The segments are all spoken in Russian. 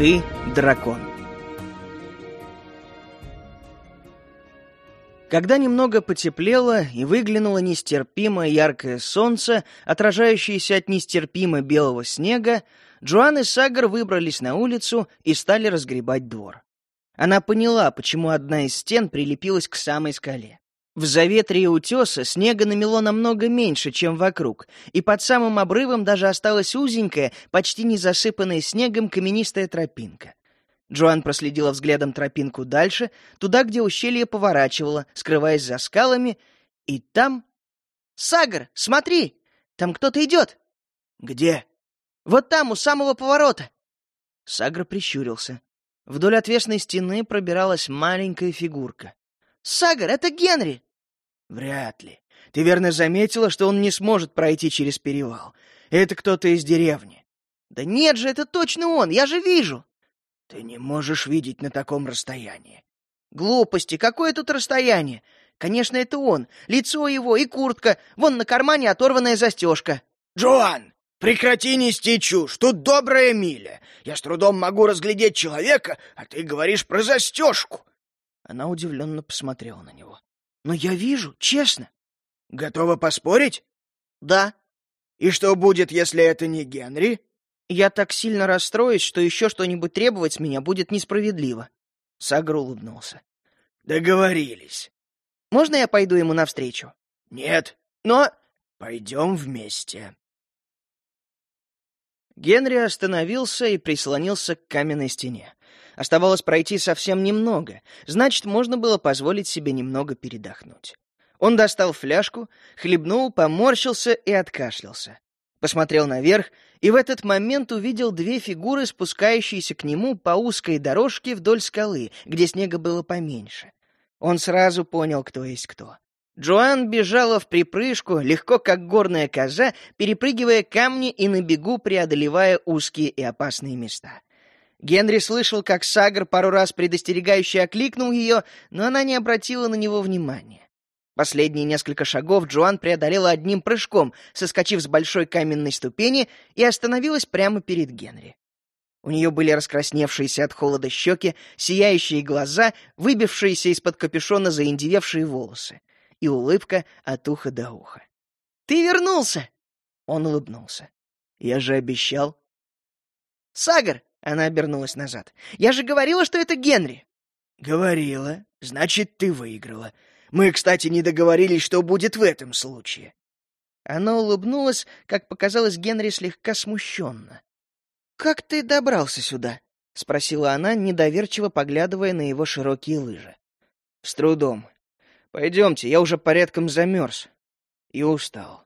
Ты дракон. Когда немного потеплело и выглянуло нестерпимо яркое солнце, отражающееся от нестерпимо белого снега, Джоан и Сагар выбрались на улицу и стали разгребать двор. Она поняла, почему одна из стен прилепилась к самой скале. В заветрие утеса снега намело намного меньше, чем вокруг, и под самым обрывом даже осталась узенькая, почти не засыпанная снегом каменистая тропинка. Джоан проследила взглядом тропинку дальше, туда, где ущелье поворачивало, скрываясь за скалами, и там... «Сагар, смотри! Там кто-то идет!» «Где?» «Вот там, у самого поворота!» Сагр прищурился. Вдоль отвесной стены пробиралась маленькая фигурка. «Сагар, это Генри!» «Вряд ли. Ты верно заметила, что он не сможет пройти через перевал. Это кто-то из деревни». «Да нет же, это точно он! Я же вижу!» Ты не можешь видеть на таком расстоянии. Глупости, какое тут расстояние? Конечно, это он. Лицо его и куртка. Вон на кармане оторванная застежка. Джоан, прекрати нести чушь. Тут добрая миля. Я с трудом могу разглядеть человека, а ты говоришь про застежку. Она удивленно посмотрела на него. Но я вижу, честно. Готова поспорить? Да. И что будет, если это не Генри? Я так сильно расстроюсь, что еще что-нибудь требовать с меня будет несправедливо. Сагр улыбнулся. Договорились. Можно я пойду ему навстречу? Нет. Но... Пойдем вместе. Генри остановился и прислонился к каменной стене. Оставалось пройти совсем немного, значит, можно было позволить себе немного передохнуть. Он достал фляжку, хлебнул, поморщился и откашлялся. Посмотрел наверх и в этот момент увидел две фигуры, спускающиеся к нему по узкой дорожке вдоль скалы, где снега было поменьше. Он сразу понял, кто есть кто. Джоан бежала в припрыжку, легко как горная коза, перепрыгивая камни и на бегу преодолевая узкие и опасные места. Генри слышал, как Сагр пару раз предостерегающе окликнул ее, но она не обратила на него внимания. Последние несколько шагов Джоан преодолела одним прыжком, соскочив с большой каменной ступени и остановилась прямо перед Генри. У нее были раскрасневшиеся от холода щеки, сияющие глаза, выбившиеся из-под капюшона заиндевевшие волосы и улыбка от уха до уха. «Ты вернулся!» Он улыбнулся. «Я же обещал». «Сагар!» — она обернулась назад. «Я же говорила, что это Генри!» «Говорила. Значит, ты выиграла. Мы, кстати, не договорились, что будет в этом случае. Она улыбнулась, как показалось Генри слегка смущенно. «Как ты добрался сюда?» — спросила она, недоверчиво поглядывая на его широкие лыжи. «С трудом. Пойдемте, я уже порядком замерз и устал».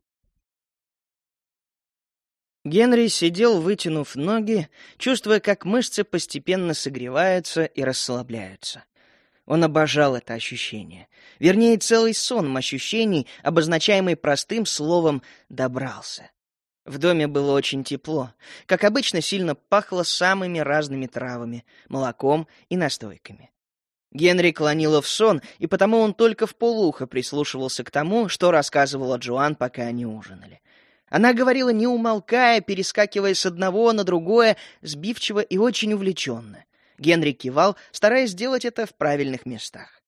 Генри сидел, вытянув ноги, чувствуя, как мышцы постепенно согреваются и расслабляются. Он обожал это ощущение. Вернее, целый сон ощущений, обозначаемый простым словом «добрался». В доме было очень тепло. Как обычно, сильно пахло самыми разными травами, молоком и настойками. Генри клонило в сон, и потому он только в полухо прислушивался к тому, что рассказывала Джоан, пока они ужинали. Она говорила, не умолкая, перескакивая с одного на другое, сбивчиво и очень увлеченно. Генри кивал, стараясь сделать это в правильных местах.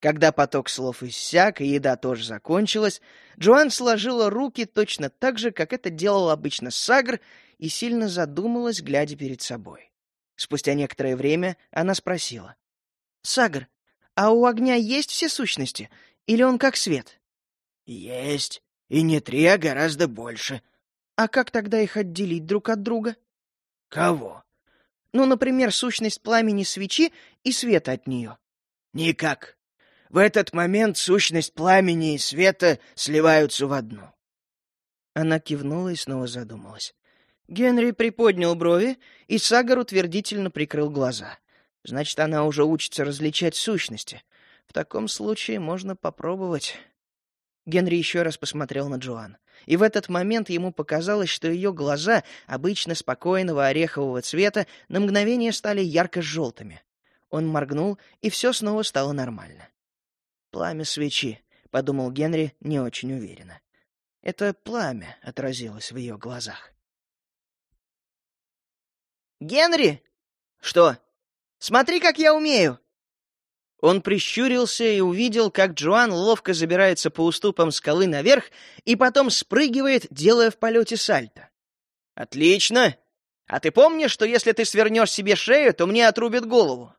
Когда поток слов иссяк и еда тоже закончилась, Джоан сложила руки точно так же, как это делал обычно Сагр, и сильно задумалась, глядя перед собой. Спустя некоторое время она спросила. «Сагр, а у огня есть все сущности? Или он как свет?» «Есть. И не три, а гораздо больше». «А как тогда их отделить друг от друга?» «Кого?» Ну, например, сущность пламени свечи и света от нее. Никак. В этот момент сущность пламени и света сливаются в одну. Она кивнула и снова задумалась. Генри приподнял брови, и Сагар утвердительно прикрыл глаза. Значит, она уже учится различать сущности. В таком случае можно попробовать. Генри еще раз посмотрел на Джоан. И в этот момент ему показалось, что ее глаза, обычно спокойного орехового цвета, на мгновение стали ярко-желтыми. Он моргнул, и все снова стало нормально. «Пламя свечи», — подумал Генри не очень уверенно. Это пламя отразилось в ее глазах. «Генри!» «Что? Смотри, как я умею!» Он прищурился и увидел, как Джоан ловко забирается по уступам скалы наверх и потом спрыгивает, делая в полете сальто. «Отлично! А ты помнишь, что если ты свернешь себе шею, то мне отрубят голову?»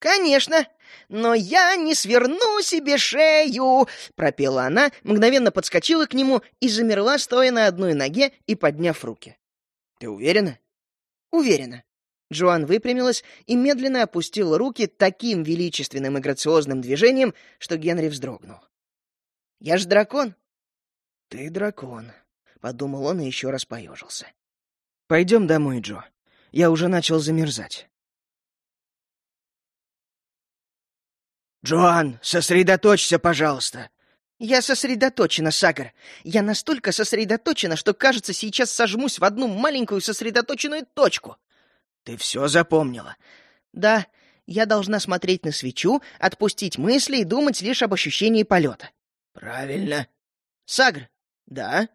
«Конечно! Но я не сверну себе шею!» — пропела она, мгновенно подскочила к нему и замерла, стоя на одной ноге и подняв руки. «Ты уверена?» «Уверена». Джоан выпрямилась и медленно опустила руки таким величественным и грациозным движением, что Генри вздрогнул. «Я ж дракон». «Ты дракон», — подумал он и еще раз поежился. «Пойдем домой, Джо. Я уже начал замерзать». «Джоан, сосредоточься, пожалуйста!» «Я сосредоточена, Сагар. Я настолько сосредоточена, что, кажется, сейчас сожмусь в одну маленькую сосредоточенную точку». «Ты все запомнила?» «Да. Я должна смотреть на свечу, отпустить мысли и думать лишь об ощущении полета». «Правильно». «Сагр». «Да?»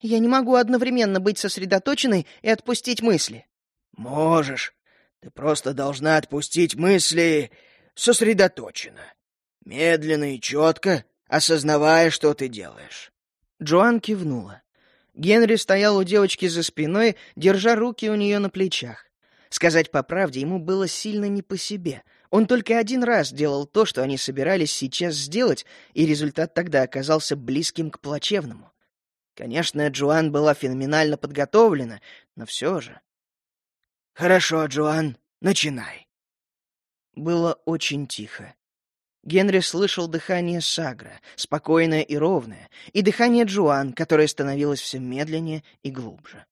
Я не могу одновременно быть сосредоточенной и отпустить мысли. Можешь. Ты просто должна отпустить мысли сосредоточенно. Медленно и четко, осознавая, что ты делаешь. Джоан кивнула. Генри стоял у девочки за спиной, держа руки у нее на плечах. Сказать по правде, ему было сильно не по себе. Он только один раз делал то, что они собирались сейчас сделать, и результат тогда оказался близким к плачевному. Конечно, Джоан была феноменально подготовлена, но все же... «Хорошо, Джоан, начинай». Было очень тихо. Генри слышал дыхание Сагра, спокойное и ровное, и дыхание Джоан, которое становилось все медленнее и глубже.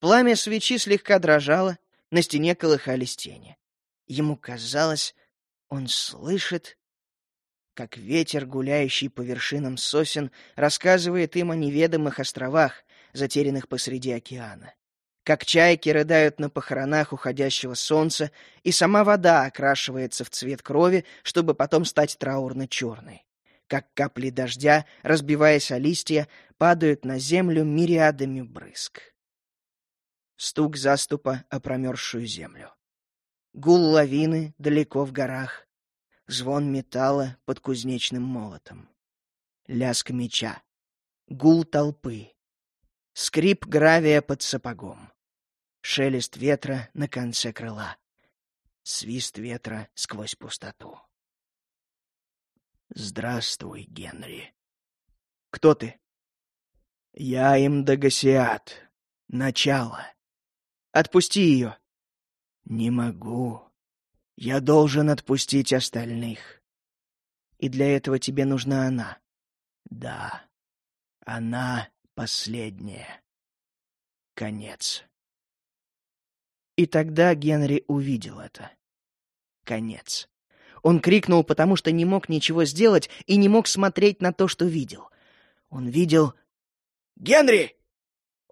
Пламя свечи слегка дрожало, на стене колыхались тени. Ему казалось, он слышит как ветер, гуляющий по вершинам сосен, рассказывает им о неведомых островах, затерянных посреди океана. Как чайки рыдают на похоронах уходящего солнца, и сама вода окрашивается в цвет крови, чтобы потом стать траурно-черной. Как капли дождя, разбиваясь о листья, падают на землю мириадами брызг. Стук заступа о промерзшую землю. Гул лавины далеко в горах, звон металла под кузнечным молотом, лязг меча, гул толпы, скрип гравия под сапогом, шелест ветра на конце крыла, свист ветра сквозь пустоту. «Здравствуй, Генри». «Кто ты?» «Я им Дагасиат. Начало». «Отпусти ее». «Не могу. Я должен отпустить остальных. И для этого тебе нужна она. Да, она последняя. Конец. И тогда Генри увидел это. Конец. Он крикнул, потому что не мог ничего сделать и не мог смотреть на то, что видел. Он видел... «Генри!»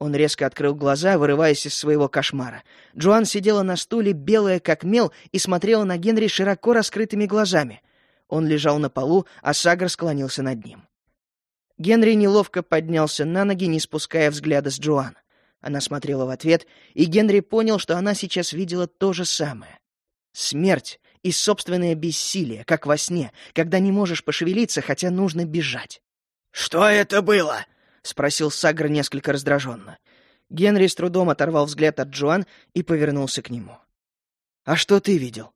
Он резко открыл глаза, вырываясь из своего кошмара. Джоан сидела на стуле, белая как мел, и смотрела на Генри широко раскрытыми глазами. Он лежал на полу, а Сагар склонился над ним. Генри неловко поднялся на ноги, не спуская взгляда с Джоан. Она смотрела в ответ, и Генри понял, что она сейчас видела то же самое. Смерть и собственное бессилие, как во сне, когда не можешь пошевелиться, хотя нужно бежать. «Что это было?» — спросил Сагр несколько раздраженно. Генри с трудом оторвал взгляд от Джоан и повернулся к нему. «А что ты видел?»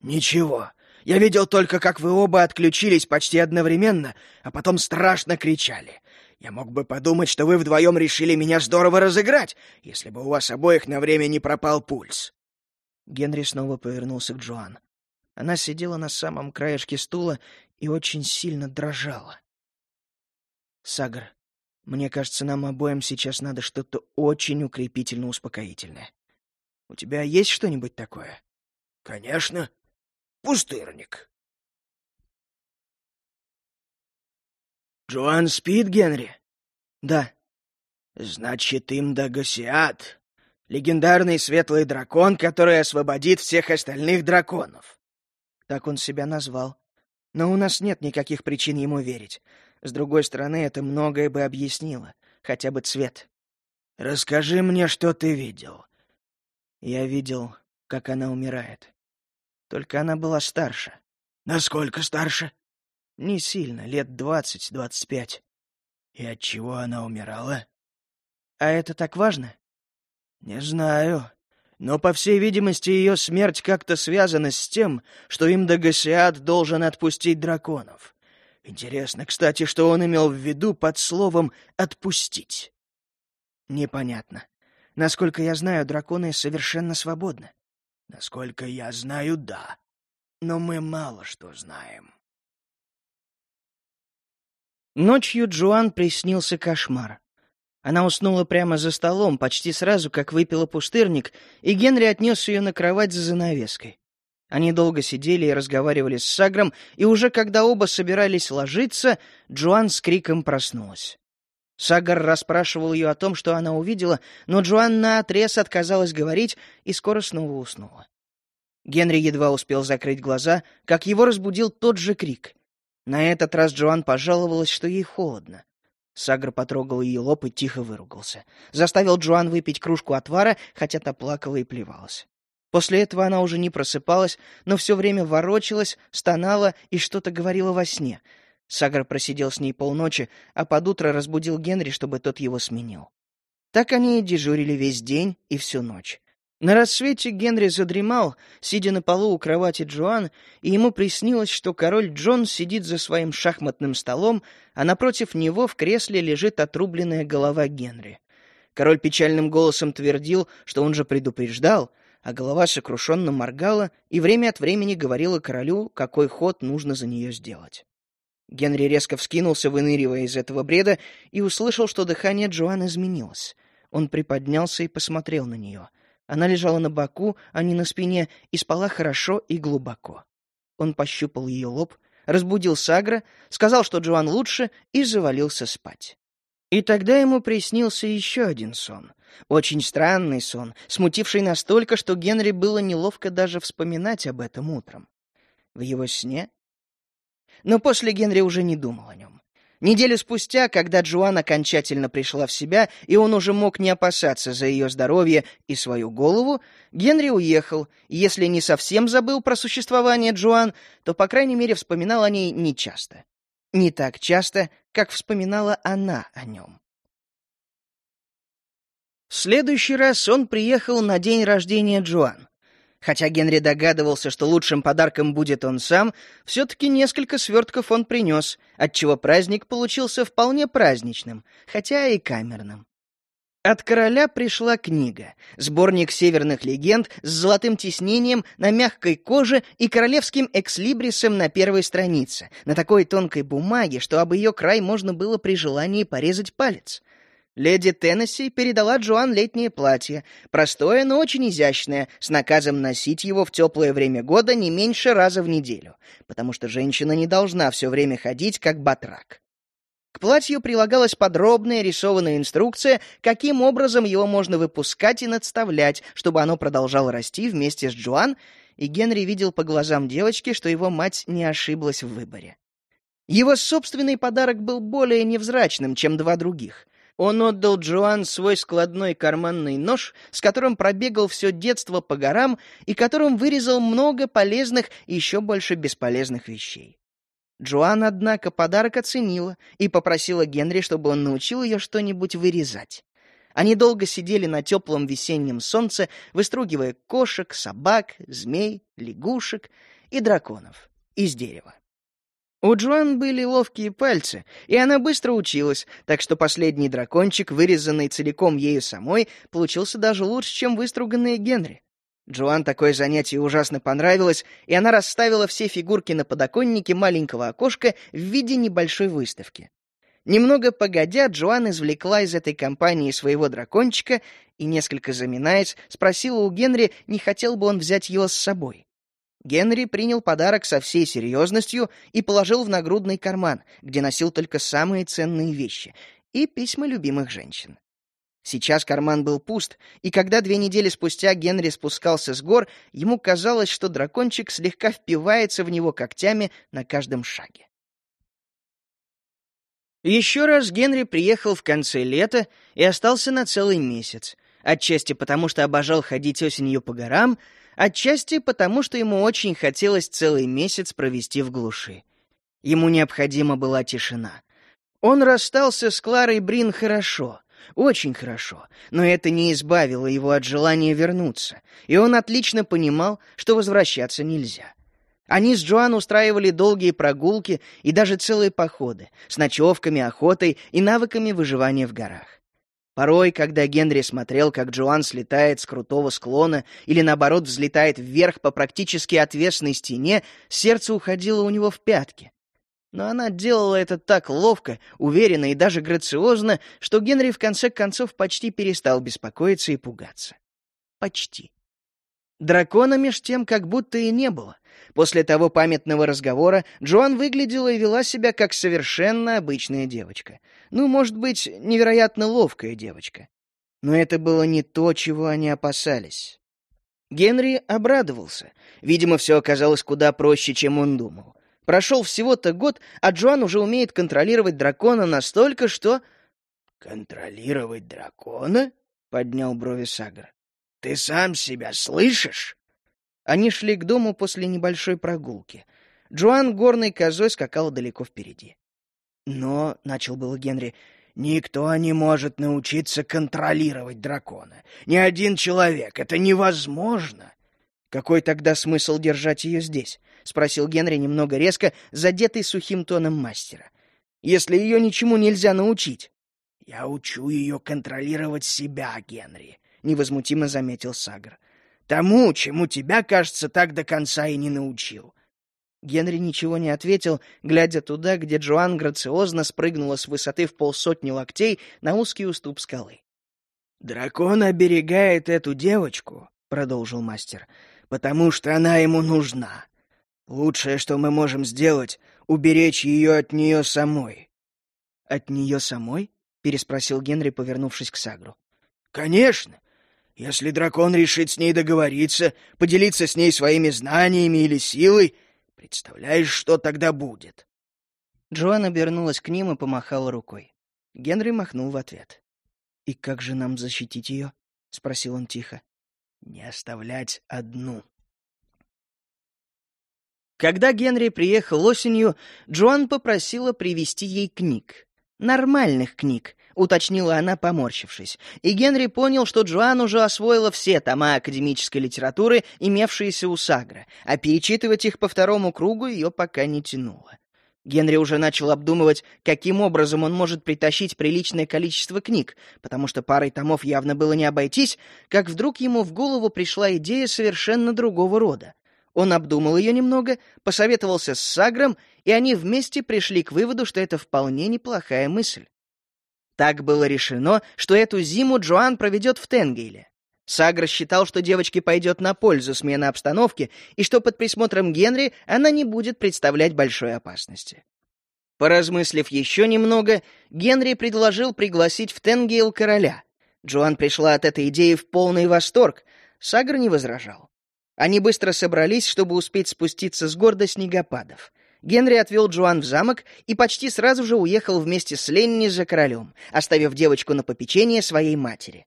«Ничего. Я видел только, как вы оба отключились почти одновременно, а потом страшно кричали. Я мог бы подумать, что вы вдвоем решили меня здорово разыграть, если бы у вас обоих на время не пропал пульс». Генри снова повернулся к Джоан. Она сидела на самом краешке стула и очень сильно дрожала. «Сагр, мне кажется, нам обоим сейчас надо что-то очень укрепительно-успокоительное. У тебя есть что-нибудь такое? Конечно. Пустырник. Джоан спит, Генри? Да. Значит, им Дагасиат. Легендарный светлый дракон, который освободит всех остальных драконов. Так он себя назвал. Но у нас нет никаких причин ему верить. С другой стороны, это многое бы объяснило. Хотя бы цвет. «Расскажи мне, что ты видел». Я видел как она умирает. Только она была старше. Насколько старше? Не сильно, лет двадцать-двадцать пять. И от чего она умирала? А это так важно? Не знаю. Но, по всей видимости, ее смерть как-то связана с тем, что им Дагасиат должен отпустить драконов. Интересно, кстати, что он имел в виду под словом «отпустить». Непонятно. Насколько я знаю, драконы совершенно свободны. Насколько я знаю, да. Но мы мало что знаем. Ночью Джоан приснился кошмар. Она уснула прямо за столом, почти сразу, как выпила пустырник, и Генри отнес ее на кровать за занавеской. Они долго сидели и разговаривали с Сагром, и уже когда оба собирались ложиться, Джоан с криком проснулась. Сагар расспрашивал ее о том, что она увидела, но Джоан наотрез отказалась говорить и скоро снова уснула. Генри едва успел закрыть глаза, как его разбудил тот же крик. На этот раз Джоан пожаловалась, что ей холодно. Сагр потрогал ее лоб и тихо выругался. Заставил Джоан выпить кружку отвара, хотя та плакала и плевалась. После этого она уже не просыпалась, но все время ворочалась, стонала и что-то говорила во сне — Сагар просидел с ней полночи, а под утро разбудил Генри, чтобы тот его сменил. Так они и дежурили весь день и всю ночь. На рассвете Генри задремал, сидя на полу у кровати Джоан, и ему приснилось, что король Джон сидит за своим шахматным столом, а напротив него в кресле лежит отрубленная голова Генри. Король печальным голосом твердил, что он же предупреждал, а голова сокрушенно моргала и время от времени говорила королю, какой ход нужно за нее сделать. Генри резко вскинулся, выныривая из этого бреда, и услышал, что дыхание Джоан изменилось. Он приподнялся и посмотрел на нее. Она лежала на боку, а не на спине, и спала хорошо и глубоко. Он пощупал ее лоб, разбудил Сагра, сказал, что Джоан лучше, и завалился спать. И тогда ему приснился еще один сон. Очень странный сон, смутивший настолько, что Генри было неловко даже вспоминать об этом утром. В его сне но после Генри уже не думал о нем. Неделю спустя, когда Джоан окончательно пришла в себя, и он уже мог не опасаться за ее здоровье и свою голову, Генри уехал, и если не совсем забыл про существование Джоан, то, по крайней мере, вспоминал о ней нечасто. Не так часто, как вспоминала она о нем. Следующий раз он приехал на день рождения Джоан. Хотя Генри догадывался, что лучшим подарком будет он сам, все-таки несколько свертков он принес, отчего праздник получился вполне праздничным, хотя и камерным. От короля пришла книга, сборник северных легенд с золотым тиснением на мягкой коже и королевским экслибрисом на первой странице, на такой тонкой бумаге, что об ее край можно было при желании порезать палец. Леди Теннесси передала Джоан летнее платье, простое, но очень изящное, с наказом носить его в теплое время года не меньше раза в неделю, потому что женщина не должна все время ходить, как батрак. К платью прилагалась подробная рисованная инструкция, каким образом его можно выпускать и надставлять, чтобы оно продолжало расти вместе с Джоан, и Генри видел по глазам девочки, что его мать не ошиблась в выборе. Его собственный подарок был более невзрачным, чем два других — он отдал Джоан свой складной карманный нож, с которым пробегал все детство по горам и которым вырезал много полезных и еще больше бесполезных вещей. Джоан, однако, подарок оценила и попросила Генри, чтобы он научил ее что-нибудь вырезать. Они долго сидели на теплом весеннем солнце, выстругивая кошек, собак, змей, лягушек и драконов из дерева. У Джоан были ловкие пальцы, и она быстро училась, так что последний дракончик, вырезанный целиком ею самой, получился даже лучше, чем выструганные Генри. Джоан такое занятие ужасно понравилось, и она расставила все фигурки на подоконнике маленького окошка в виде небольшой выставки. Немного погодя, Джоан извлекла из этой компании своего дракончика и, несколько заминаясь, спросила у Генри, не хотел бы он взять его с собой. Генри принял подарок со всей серьезностью и положил в нагрудный карман, где носил только самые ценные вещи и письма любимых женщин. Сейчас карман был пуст, и когда две недели спустя Генри спускался с гор, ему казалось, что дракончик слегка впивается в него когтями на каждом шаге. Еще раз Генри приехал в конце лета и остался на целый месяц, отчасти потому, что обожал ходить осенью по горам, Отчасти потому, что ему очень хотелось целый месяц провести в глуши. Ему необходима была тишина. Он расстался с Кларой Брин хорошо, очень хорошо, но это не избавило его от желания вернуться, и он отлично понимал, что возвращаться нельзя. Они с Джоан устраивали долгие прогулки и даже целые походы, с ночевками, охотой и навыками выживания в горах. Порой, когда Генри смотрел, как Джоан слетает с крутого склона или, наоборот, взлетает вверх по практически отвесной стене, сердце уходило у него в пятки. Но она делала это так ловко, уверенно и даже грациозно, что Генри в конце концов почти перестал беспокоиться и пугаться. Почти. Дракона меж тем как будто и не было. После того памятного разговора Джоан выглядела и вела себя как совершенно обычная девочка. Ну, может быть, невероятно ловкая девочка. Но это было не то, чего они опасались. Генри обрадовался. Видимо, все оказалось куда проще, чем он думал. Прошел всего-то год, а Джоан уже умеет контролировать дракона настолько, что... «Контролировать дракона?» — поднял брови Сагар. «Ты сам себя слышишь?» Они шли к дому после небольшой прогулки. Джоан горной козой скакал далеко впереди. «Но», — начал было Генри, — «никто не может научиться контролировать дракона. Ни один человек. Это невозможно». «Какой тогда смысл держать ее здесь?» — спросил Генри немного резко, задетый сухим тоном мастера. «Если ее ничему нельзя научить». «Я учу ее контролировать себя, Генри», — невозмутимо заметил Сагр. «Тому, чему тебя, кажется, так до конца и не научил». Генри ничего не ответил, глядя туда, где Джоан грациозно спрыгнула с высоты в полсотни локтей на узкий уступ скалы. «Дракон оберегает эту девочку», — продолжил мастер, — потому что она ему нужна. Лучшее, что мы можем сделать, — уберечь ее от нее самой». «От нее самой?» — переспросил Генри, повернувшись к Сагру. «Конечно. Если дракон решит с ней договориться, поделиться с ней своими знаниями или силой, представляешь, что тогда будет?» Джоан обернулась к ним и помахала рукой. Генри махнул в ответ. «И как же нам защитить ее?» — спросил он тихо. Не оставлять одну. Когда Генри приехал осенью, Джоан попросила привезти ей книг. Нормальных книг, уточнила она, поморщившись. И Генри понял, что Джоан уже освоила все тома академической литературы, имевшиеся у Сагра, а перечитывать их по второму кругу ее пока не тянуло. Генри уже начал обдумывать, каким образом он может притащить приличное количество книг, потому что парой томов явно было не обойтись, как вдруг ему в голову пришла идея совершенно другого рода. Он обдумал ее немного, посоветовался с Сагром, и они вместе пришли к выводу, что это вполне неплохая мысль. Так было решено, что эту зиму Джоан проведет в Тенгейле. Сагр считал, что девочке пойдет на пользу смена обстановки и что под присмотром Генри она не будет представлять большой опасности. Поразмыслив еще немного, Генри предложил пригласить в Тенгейл короля. Джоан пришла от этой идеи в полный восторг. Сагр не возражал. Они быстро собрались, чтобы успеть спуститься с гор до снегопадов. Генри отвел Джоан в замок и почти сразу же уехал вместе с Ленни за королем, оставив девочку на попечение своей матери.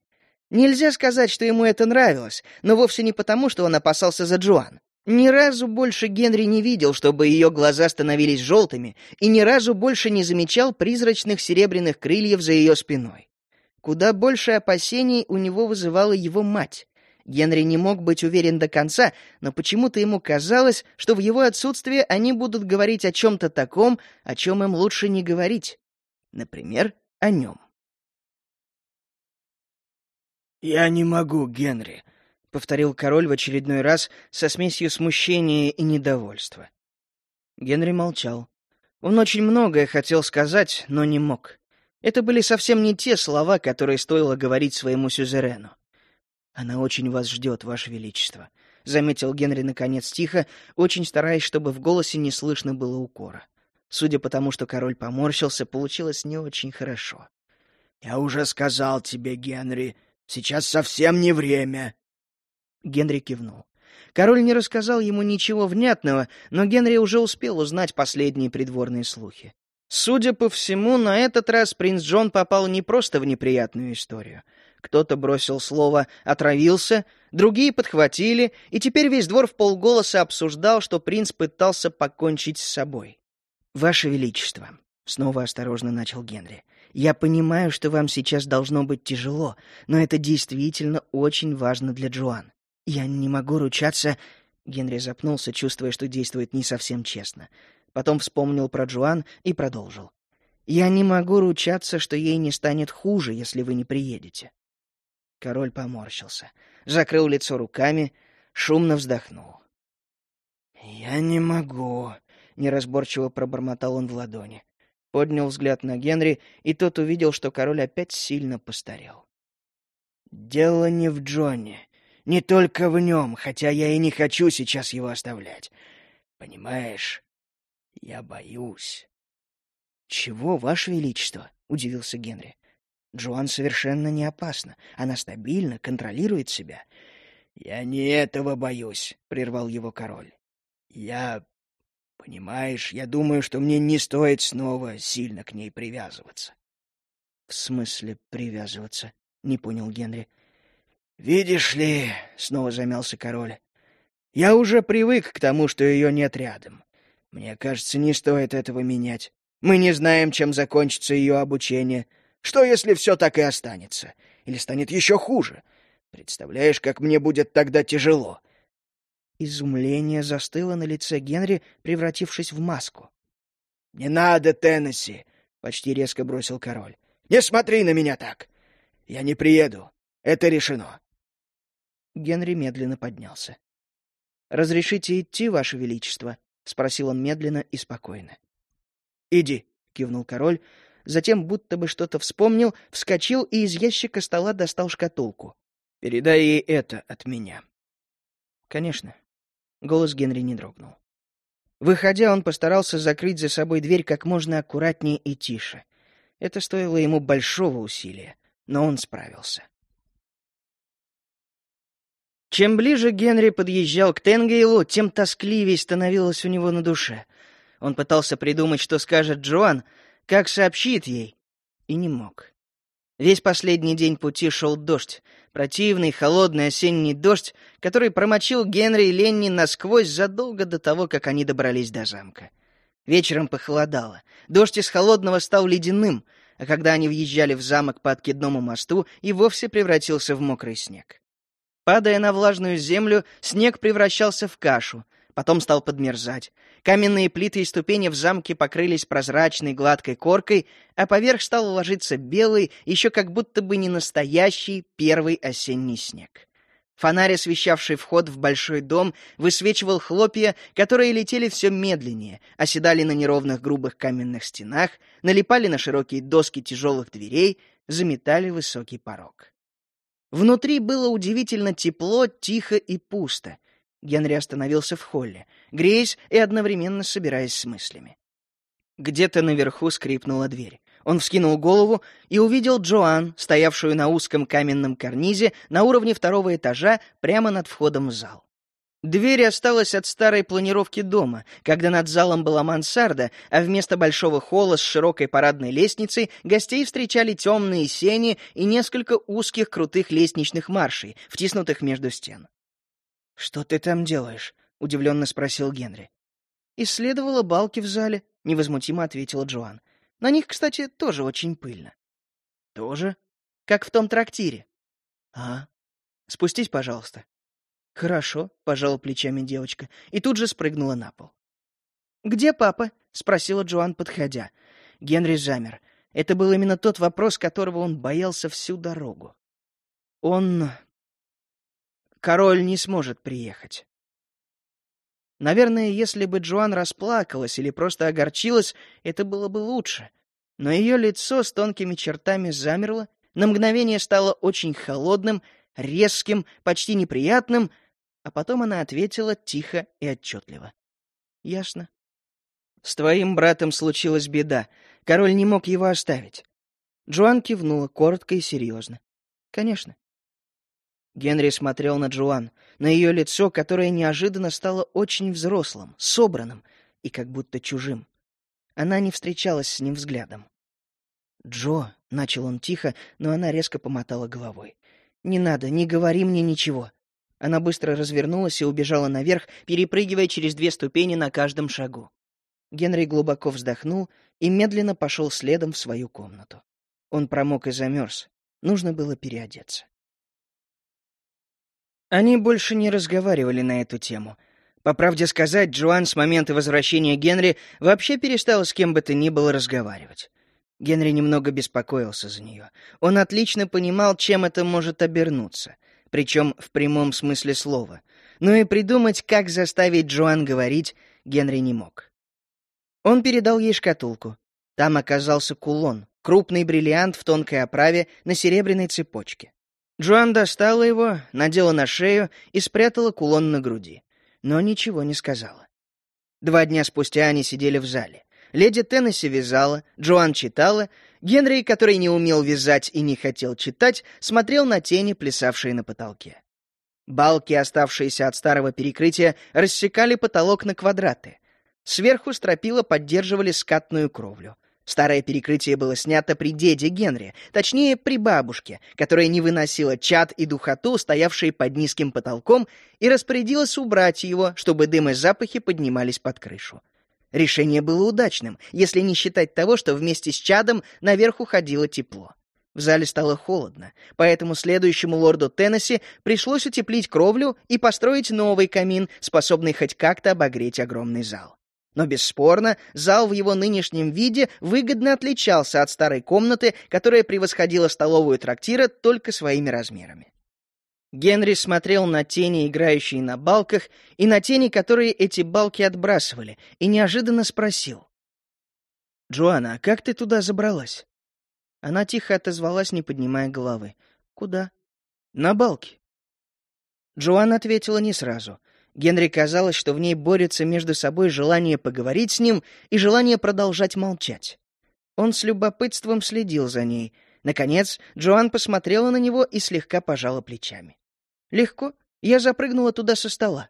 Нельзя сказать, что ему это нравилось, но вовсе не потому, что он опасался за Джоан. Ни разу больше Генри не видел, чтобы ее глаза становились желтыми, и ни разу больше не замечал призрачных серебряных крыльев за ее спиной. Куда больше опасений у него вызывала его мать. Генри не мог быть уверен до конца, но почему-то ему казалось, что в его отсутствие они будут говорить о чем-то таком, о чем им лучше не говорить. Например, о нем. «Я не могу, Генри», — повторил король в очередной раз со смесью смущения и недовольства. Генри молчал. Он очень многое хотел сказать, но не мог. Это были совсем не те слова, которые стоило говорить своему сюзерену. «Она очень вас ждет, Ваше Величество», — заметил Генри наконец тихо, очень стараясь, чтобы в голосе не слышно было укора. Судя по тому, что король поморщился, получилось не очень хорошо. «Я уже сказал тебе, Генри», Сейчас совсем не время. Генри кивнул. Король не рассказал ему ничего внятного, но Генри уже успел узнать последние придворные слухи. Судя по всему, на этот раз принц Джон попал не просто в неприятную историю. Кто-то бросил слово «отравился», Другие подхватили, и теперь весь двор в полголоса обсуждал, что принц пытался покончить с собой. «Ваше Величество», — снова осторожно начал Генри, — «я понимаю, что вам сейчас должно быть тяжело, но это действительно очень важно для Джоан. Я не могу ручаться...» Генри запнулся, чувствуя, что действует не совсем честно. Потом вспомнил про Джоан и продолжил. «Я не могу ручаться, что ей не станет хуже, если вы не приедете». Король поморщился, закрыл лицо руками, шумно вздохнул. «Я не могу», — неразборчиво пробормотал он в ладони. Поднял взгляд на Генри, и тот увидел, что король опять сильно постарел. «Дело не в Джонне, не только в нем, хотя я и не хочу сейчас его оставлять. Понимаешь, я боюсь». «Чего, Ваше Величество?» — удивился Генри. Джоан совершенно не опасна. Она стабильно контролирует себя. «Я не этого боюсь», — прервал его король. «Я... Понимаешь, я думаю, что мне не стоит снова сильно к ней привязываться». «В смысле привязываться?» — не понял Генри. «Видишь ли...» — снова замялся король. «Я уже привык к тому, что ее нет рядом. Мне кажется, не стоит этого менять. Мы не знаем, чем закончится ее обучение». Что, если все так и останется? Или станет еще хуже? Представляешь, как мне будет тогда тяжело?» Изумление застыло на лице Генри, превратившись в маску. «Не надо, Теннесси!» — почти резко бросил король. «Не смотри на меня так! Я не приеду. Это решено!» Генри медленно поднялся. «Разрешите идти, Ваше Величество?» — спросил он медленно и спокойно. «Иди», — кивнул король, затем, будто бы что-то вспомнил, вскочил и из ящика стола достал шкатулку. «Передай ей это от меня». «Конечно». Голос Генри не дрогнул. Выходя, он постарался закрыть за собой дверь как можно аккуратнее и тише. Это стоило ему большого усилия, но он справился. Чем ближе Генри подъезжал к Тенгейлу, тем тоскливее становилось у него на душе. Он пытался придумать, что скажет Джоан, как сообщит ей, и не мог. Весь последний день пути шел дождь, противный, холодный осенний дождь, который промочил Генри и Ленни насквозь задолго до того, как они добрались до замка. Вечером похолодало, дождь из холодного стал ледяным, а когда они въезжали в замок по откидному мосту, и вовсе превратился в мокрый снег. Падая на влажную землю, снег превращался в кашу, потом стал подмерзать. Каменные плиты и ступени в замке покрылись прозрачной гладкой коркой, а поверх стал ложиться белый, еще как будто бы не настоящий первый осенний снег. Фонарь, освещавший вход в большой дом, высвечивал хлопья, которые летели все медленнее, оседали на неровных грубых каменных стенах, налипали на широкие доски тяжелых дверей, заметали высокий порог. Внутри было удивительно тепло, тихо и пусто — Генри остановился в холле, греясь и одновременно собираясь с мыслями. Где-то наверху скрипнула дверь. Он вскинул голову и увидел Джоан, стоявшую на узком каменном карнизе на уровне второго этажа прямо над входом в зал. Дверь осталась от старой планировки дома, когда над залом была мансарда, а вместо большого холла с широкой парадной лестницей гостей встречали темные сени и несколько узких крутых лестничных маршей, втиснутых между стен. «Что ты там делаешь?» — удивленно спросил Генри. «Исследовала балки в зале», — невозмутимо ответила Джоан. «На них, кстати, тоже очень пыльно». «Тоже? Как в том трактире». «А? Спустись, пожалуйста». «Хорошо», — пожала плечами девочка, и тут же спрыгнула на пол. «Где папа?» — спросила Джоан, подходя. Генри замер. Это был именно тот вопрос, которого он боялся всю дорогу. «Он король не сможет приехать. Наверное, если бы Джоан расплакалась или просто огорчилась, это было бы лучше. Но ее лицо с тонкими чертами замерло, на мгновение стало очень холодным, резким, почти неприятным, а потом она ответила тихо и отчетливо. «Ясно. С твоим братом случилась беда. Король не мог его оставить». Джоан кивнула коротко и серьезно. «Конечно. Генри смотрел на Джоан, на ее лицо, которое неожиданно стало очень взрослым, собранным и как будто чужим. Она не встречалась с ним взглядом. «Джо», — начал он тихо, но она резко помотала головой. «Не надо, не говори мне ничего». Она быстро развернулась и убежала наверх, перепрыгивая через две ступени на каждом шагу. Генри глубоко вздохнул и медленно пошел следом в свою комнату. Он промок и замерз. Нужно было переодеться. Они больше не разговаривали на эту тему. По правде сказать, Джоан с момента возвращения Генри вообще перестала с кем бы то ни было разговаривать. Генри немного беспокоился за нее. Он отлично понимал, чем это может обернуться, причем в прямом смысле слова. Но и придумать, как заставить Джоан говорить, Генри не мог. Он передал ей шкатулку. Там оказался кулон, крупный бриллиант в тонкой оправе на серебряной цепочке. Джоан достала его, надела на шею и спрятала кулон на груди, но ничего не сказала. Два дня спустя они сидели в зале. Леди Теннесси вязала, Джоан читала, Генри, который не умел вязать и не хотел читать, смотрел на тени, плясавшие на потолке. Балки, оставшиеся от старого перекрытия, рассекали потолок на квадраты. Сверху стропила поддерживали скатную кровлю. Старое перекрытие было снято при деде Генри, точнее, при бабушке, которая не выносила чад и духоту, стоявшие под низким потолком, и распорядилась убрать его, чтобы дым и запахи поднимались под крышу. Решение было удачным, если не считать того, что вместе с чадом наверх уходило тепло. В зале стало холодно, поэтому следующему лорду Теннесси пришлось утеплить кровлю и построить новый камин, способный хоть как-то обогреть огромный зал. Но бесспорно, зал в его нынешнем виде выгодно отличался от старой комнаты, которая превосходила столовую трактира только своими размерами. Генри смотрел на тени, играющие на балках, и на тени, которые эти балки отбрасывали, и неожиданно спросил. «Джоанна, а как ты туда забралась?» Она тихо отозвалась, не поднимая головы. «Куда?» «На балки». Джоанна ответила не сразу. Генри казалось, что в ней борется между собой желание поговорить с ним и желание продолжать молчать. Он с любопытством следил за ней. Наконец, Джоан посмотрела на него и слегка пожала плечами. «Легко. Я запрыгнула туда со стола».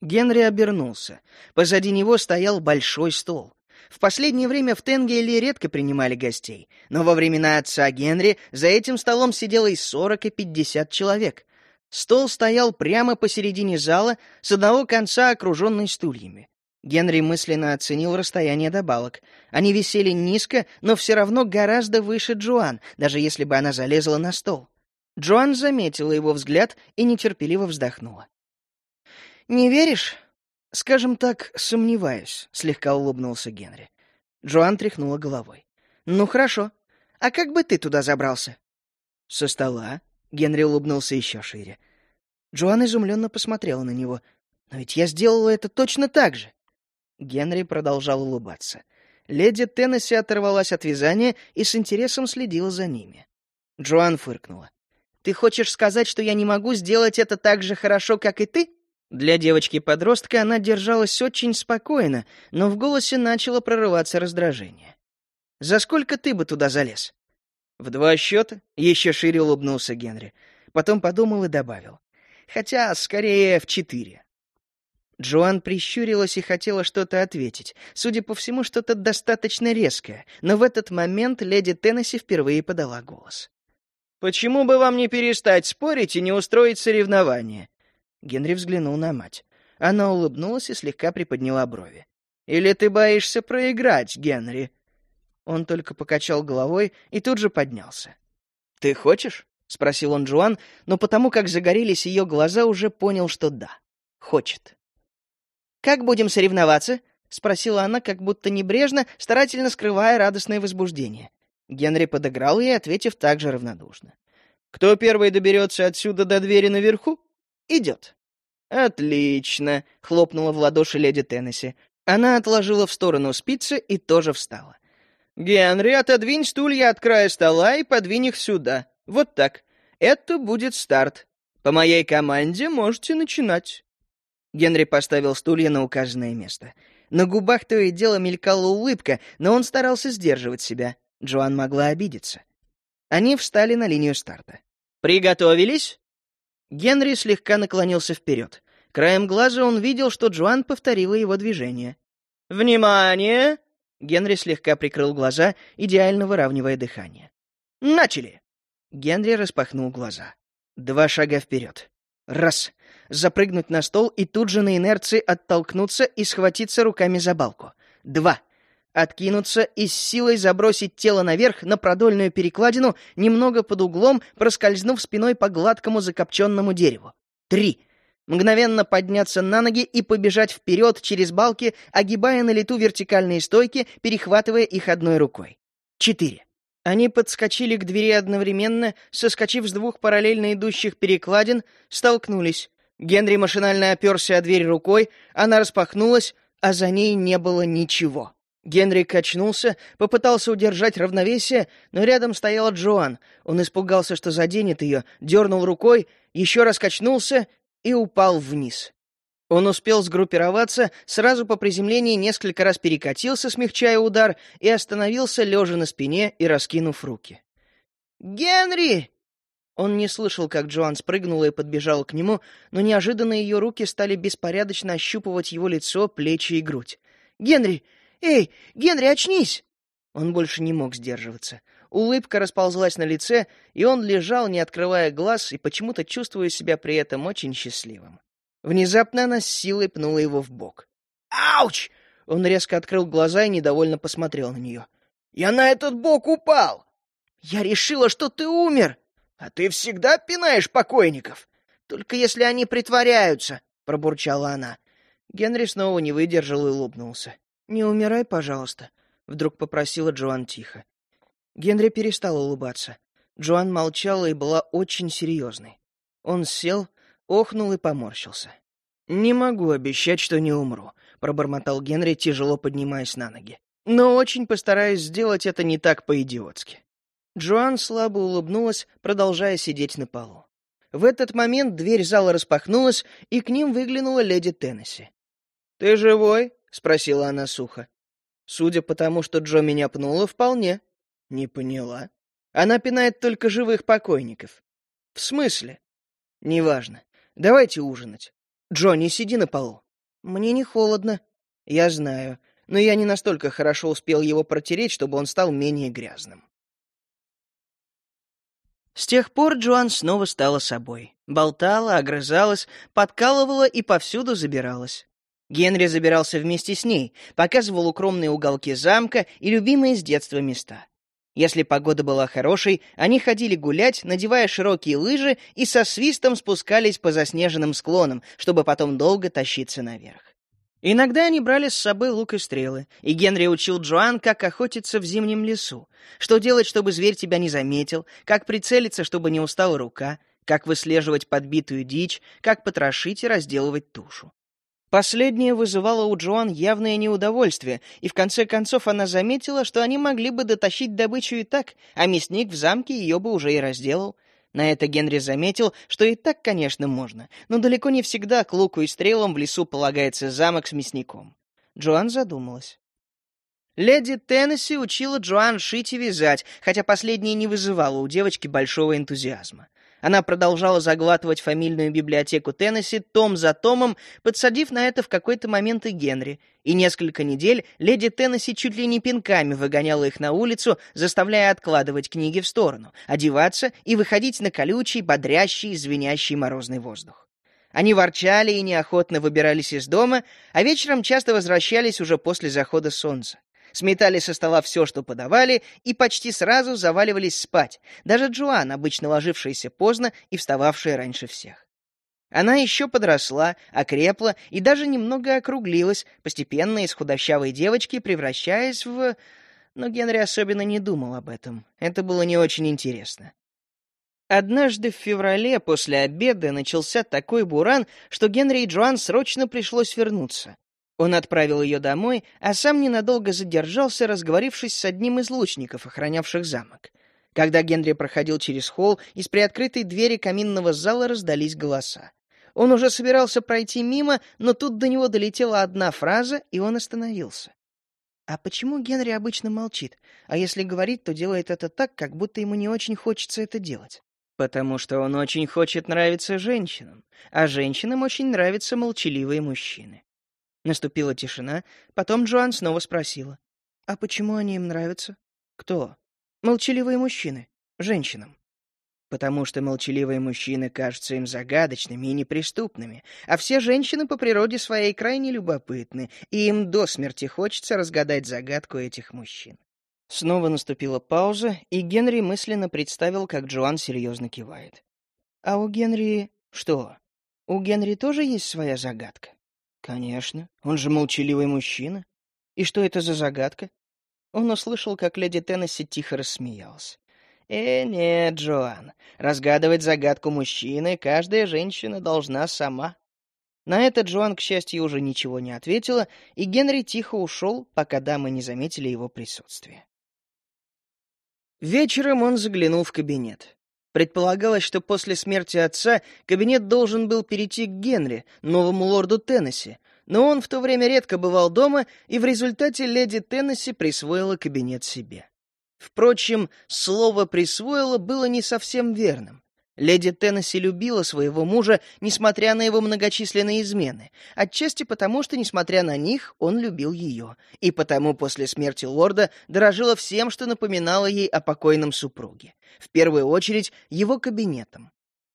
Генри обернулся. Позади него стоял большой стол. В последнее время в Тенгеле редко принимали гостей, но во времена отца Генри за этим столом сидело и сорок, и пятьдесят человек. Стол стоял прямо посередине зала, с одного конца окруженный стульями. Генри мысленно оценил расстояние до балок. Они висели низко, но все равно гораздо выше Джоан, даже если бы она залезла на стол. Джоан заметила его взгляд и нетерпеливо вздохнула. «Не веришь?» «Скажем так, сомневаюсь», — слегка улыбнулся Генри. Джоан тряхнула головой. «Ну хорошо. А как бы ты туда забрался?» «Со стола», — Генри улыбнулся еще шире. Джоан изумленно посмотрела на него. «Но ведь я сделала это точно так же!» Генри продолжал улыбаться. Леди Теннесси оторвалась от вязания и с интересом следила за ними. Джоан фыркнула. Ты хочешь сказать, что я не могу сделать это так же хорошо, как и ты? Для девочки-подростка она держалась очень спокойно, но в голосе начало прорываться раздражение. «За сколько ты бы туда залез?» «В два счета?» — еще шире улыбнулся Генри. Потом подумал и добавил. «Хотя, скорее, в четыре». Джоан прищурилась и хотела что-то ответить. Судя по всему, что-то достаточно резкое, но в этот момент леди Теннесси впервые подала голос. Почему бы вам не перестать спорить и не устроить соревнование?» Генри взглянул на мать. Она улыбнулась и слегка приподняла брови. «Или ты боишься проиграть, Генри?» Он только покачал головой и тут же поднялся. «Ты хочешь?» — спросил он Джоан, но потому как загорелись ее глаза, уже понял, что да, хочет. «Как будем соревноваться?» — спросила она, как будто небрежно, старательно скрывая радостное возбуждение. Генри подыграл ей, ответив также равнодушно. «Кто первый доберется отсюда до двери наверху? Идет». «Отлично!» — хлопнула в ладоши леди Теннесси. Она отложила в сторону спицы и тоже встала. «Генри, отодвинь стулья от края стола и подвинь их сюда. Вот так. Это будет старт. По моей команде можете начинать». Генри поставил стулья на указанное место. На губах то и дело мелькала улыбка, но он старался сдерживать себя. Джоан могла обидеться. Они встали на линию старта. «Приготовились?» Генри слегка наклонился вперед. Краем глаза он видел, что Джоан повторила его движение. «Внимание!» Генри слегка прикрыл глаза, идеально выравнивая дыхание. «Начали!» Генри распахнул глаза. Два шага вперед. Раз. Запрыгнуть на стол и тут же на инерции оттолкнуться и схватиться руками за балку. Два. Откинуться и с силой забросить тело наверх на продольную перекладину, немного под углом, проскользнув спиной по гладкому закопченному дереву. Три. Мгновенно подняться на ноги и побежать вперед через балки, огибая на лету вертикальные стойки, перехватывая их одной рукой. Четыре. Они подскочили к двери одновременно, соскочив с двух параллельно идущих перекладин, столкнулись. Генри машинально оперся о дверь рукой, она распахнулась, а за ней не было ничего. Генри качнулся, попытался удержать равновесие, но рядом стояла Джоан. Он испугался, что заденет ее, дернул рукой, еще раз качнулся и упал вниз. Он успел сгруппироваться, сразу по приземлении несколько раз перекатился, смягчая удар, и остановился, лежа на спине и раскинув руки. «Генри!» Он не слышал, как Джоан спрыгнула и подбежала к нему, но неожиданно ее руки стали беспорядочно ощупывать его лицо, плечи и грудь. «Генри! Эй, Генри, очнись!» Он больше не мог сдерживаться. Улыбка расползлась на лице, и он лежал, не открывая глаз, и почему-то чувствуя себя при этом очень счастливым. Внезапно она с силой пнула его в бок. «Ауч!» Он резко открыл глаза и недовольно посмотрел на нее. «Я на этот бок упал!» «Я решила, что ты умер!» «А ты всегда пинаешь покойников?» «Только если они притворяются!» — пробурчала она. Генри снова не выдержал и улыбнулся. «Не умирай, пожалуйста», — вдруг попросила Джоан тихо. Генри перестал улыбаться. Джоан молчала и была очень серьезной. Он сел, охнул и поморщился. «Не могу обещать, что не умру», — пробормотал Генри, тяжело поднимаясь на ноги. «Но очень постараюсь сделать это не так по-идиотски». Джоан слабо улыбнулась, продолжая сидеть на полу. В этот момент дверь зала распахнулась, и к ним выглянула леди Теннесси. «Ты живой?» — спросила она сухо. «Судя по тому, что Джо меня пнула, вполне». «Не поняла. Она пинает только живых покойников». «В смысле?» «Неважно. Давайте ужинать. Джо, не сиди на полу». «Мне не холодно». «Я знаю, но я не настолько хорошо успел его протереть, чтобы он стал менее грязным». С тех пор Джоан снова стала собой. Болтала, огрызалась, подкалывала и повсюду забиралась. Генри забирался вместе с ней, показывал укромные уголки замка и любимые с детства места. Если погода была хорошей, они ходили гулять, надевая широкие лыжи и со свистом спускались по заснеженным склонам, чтобы потом долго тащиться наверх. Иногда они брали с собой лук и стрелы, и Генри учил Джоан, как охотиться в зимнем лесу, что делать, чтобы зверь тебя не заметил, как прицелиться, чтобы не устала рука, как выслеживать подбитую дичь, как потрошить и разделывать тушу. Последнее вызывало у Джоан явное неудовольствие, и в конце концов она заметила, что они могли бы дотащить добычу и так, а мясник в замке ее бы уже и разделал. На это Генри заметил, что и так, конечно, можно, но далеко не всегда к луку и стрелам в лесу полагается замок с мясником. Джоан задумалась. Леди Теннесси учила Джоан шить и вязать, хотя последнее не вызывало у девочки большого энтузиазма. Она продолжала заглатывать фамильную библиотеку Теннесси том за томом, подсадив на это в какой-то момент и Генри. И несколько недель леди Теннесси чуть ли не пинками выгоняла их на улицу, заставляя откладывать книги в сторону, одеваться и выходить на колючий, бодрящий, звенящий морозный воздух. Они ворчали и неохотно выбирались из дома, а вечером часто возвращались уже после захода солнца сметали со стола все, что подавали, и почти сразу заваливались спать, даже Джоан, обычно ложившаяся поздно и встававшая раньше всех. Она еще подросла, окрепла и даже немного округлилась, постепенно из худощавой девочки превращаясь в... Но Генри особенно не думал об этом. Это было не очень интересно. Однажды в феврале после обеда начался такой буран, что Генри и Джоан срочно пришлось вернуться. Он отправил ее домой, а сам ненадолго задержался, разговорившись с одним из лучников, охранявших замок. Когда Генри проходил через холл, из приоткрытой двери каминного зала раздались голоса. Он уже собирался пройти мимо, но тут до него долетела одна фраза, и он остановился. А почему Генри обычно молчит? А если говорит, то делает это так, как будто ему не очень хочется это делать. Потому что он очень хочет нравиться женщинам, а женщинам очень нравятся молчаливые мужчины. Наступила тишина, потом Джоан снова спросила. «А почему они им нравятся?» «Кто?» «Молчаливые мужчины. Женщинам». потому что молчаливые мужчины кажутся им загадочными и неприступными, а все женщины по природе своей крайне любопытны, и им до смерти хочется разгадать загадку этих мужчин. Снова наступила пауза, и Генри мысленно представил, как Джоан серьезно кивает. «А у Генри... что? У Генри тоже есть своя загадка?» «Конечно. Он же молчаливый мужчина. И что это за загадка?» Он услышал, как леди Теннесси тихо рассмеялась. «Э, нет, Джоан, разгадывать загадку мужчины каждая женщина должна сама». На это Джоан, к счастью, уже ничего не ответила, и Генри тихо ушел, пока дамы не заметили его присутствие. Вечером он заглянул в кабинет. Предполагалось, что после смерти отца кабинет должен был перейти к Генри, новому лорду Теннесси, но он в то время редко бывал дома, и в результате леди Теннесси присвоила кабинет себе. Впрочем, слово «присвоила» было не совсем верным. Леди Теннесси любила своего мужа, несмотря на его многочисленные измены, отчасти потому, что, несмотря на них, он любил ее, и потому после смерти лорда дорожила всем, что напоминало ей о покойном супруге, в первую очередь его кабинетом.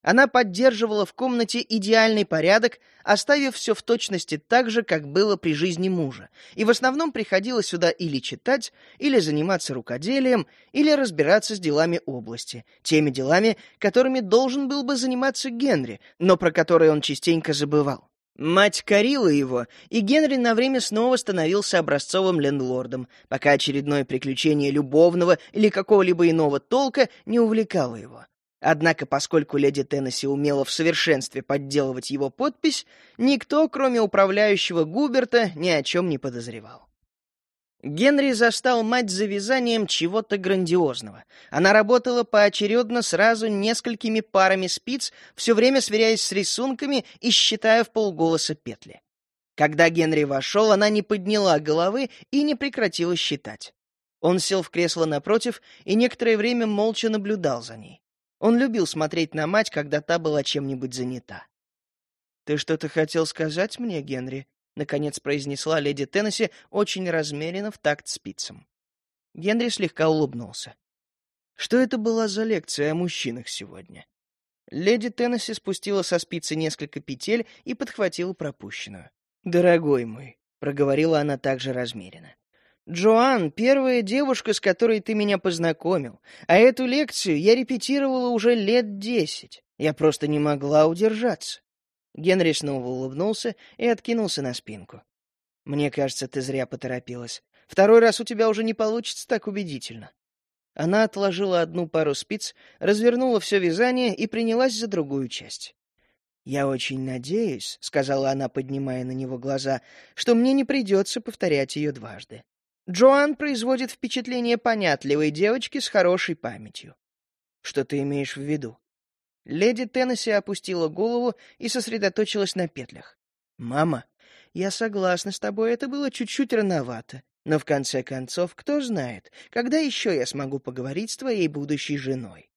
Она поддерживала в комнате идеальный порядок, оставив все в точности так же, как было при жизни мужа, и в основном приходила сюда или читать, или заниматься рукоделием, или разбираться с делами области, теми делами, которыми должен был бы заниматься Генри, но про которые он частенько забывал. Мать корила его, и Генри на время снова становился образцовым лендлордом, пока очередное приключение любовного или какого-либо иного толка не увлекало его. Однако, поскольку леди Теннесси умела в совершенстве подделывать его подпись, никто, кроме управляющего Губерта, ни о чем не подозревал. Генри застал мать за вязанием чего-то грандиозного. Она работала поочередно сразу несколькими парами спиц, все время сверяясь с рисунками и считая в полголоса петли. Когда Генри вошел, она не подняла головы и не прекратила считать. Он сел в кресло напротив и некоторое время молча наблюдал за ней. Он любил смотреть на мать, когда та была чем-нибудь занята. «Ты что-то хотел сказать мне, Генри?» — наконец произнесла леди Теннесси очень размеренно в такт спицам. Генри слегка улыбнулся. «Что это была за лекция о мужчинах сегодня?» Леди Теннесси спустила со спицы несколько петель и подхватила пропущенную. «Дорогой мой», — проговорила она также размеренно, Джоан — первая девушка, с которой ты меня познакомил, а эту лекцию я репетировала уже лет десять. Я просто не могла удержаться. Генри снова улыбнулся и откинулся на спинку. «Мне кажется, ты зря поторопилась. Второй раз у тебя уже не получится так убедительно». Она отложила одну пару спиц, развернула все вязание и принялась за другую часть. «Я очень надеюсь», — сказала она, поднимая на него глаза, — «что мне не придется повторять ее дважды. Джоан производит впечатление понятливой девочки с хорошей памятью. Что ты имеешь в виду? Леди Теннесси опустила голову и сосредоточилась на петлях. «Мама, я согласна с тобой, это было чуть-чуть рановато. Но в конце концов, кто знает, когда еще я смогу поговорить с твоей будущей женой?»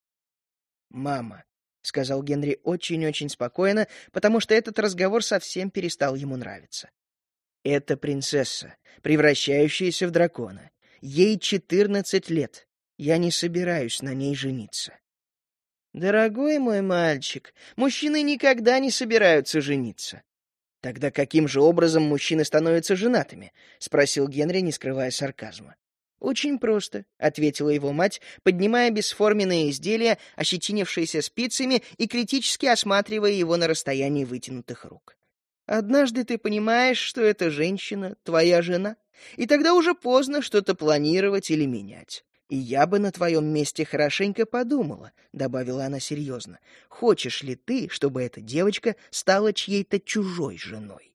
«Мама», — сказал Генри очень-очень спокойно, потому что этот разговор совсем перестал ему нравиться. Это принцесса, превращающаяся в дракона. Ей четырнадцать лет. Я не собираюсь на ней жениться. Дорогой мой мальчик, мужчины никогда не собираются жениться. Тогда каким же образом мужчины становятся женатыми? спросил Генри, не скрывая сарказма. Очень просто, ответила его мать, поднимая бесформенное изделие, ощетинившееся спицами и критически осматривая его на расстоянии вытянутых рук. Однажды ты понимаешь, что эта женщина — твоя жена, и тогда уже поздно что-то планировать или менять. И я бы на твоем месте хорошенько подумала, — добавила она серьезно, — хочешь ли ты, чтобы эта девочка стала чьей-то чужой женой?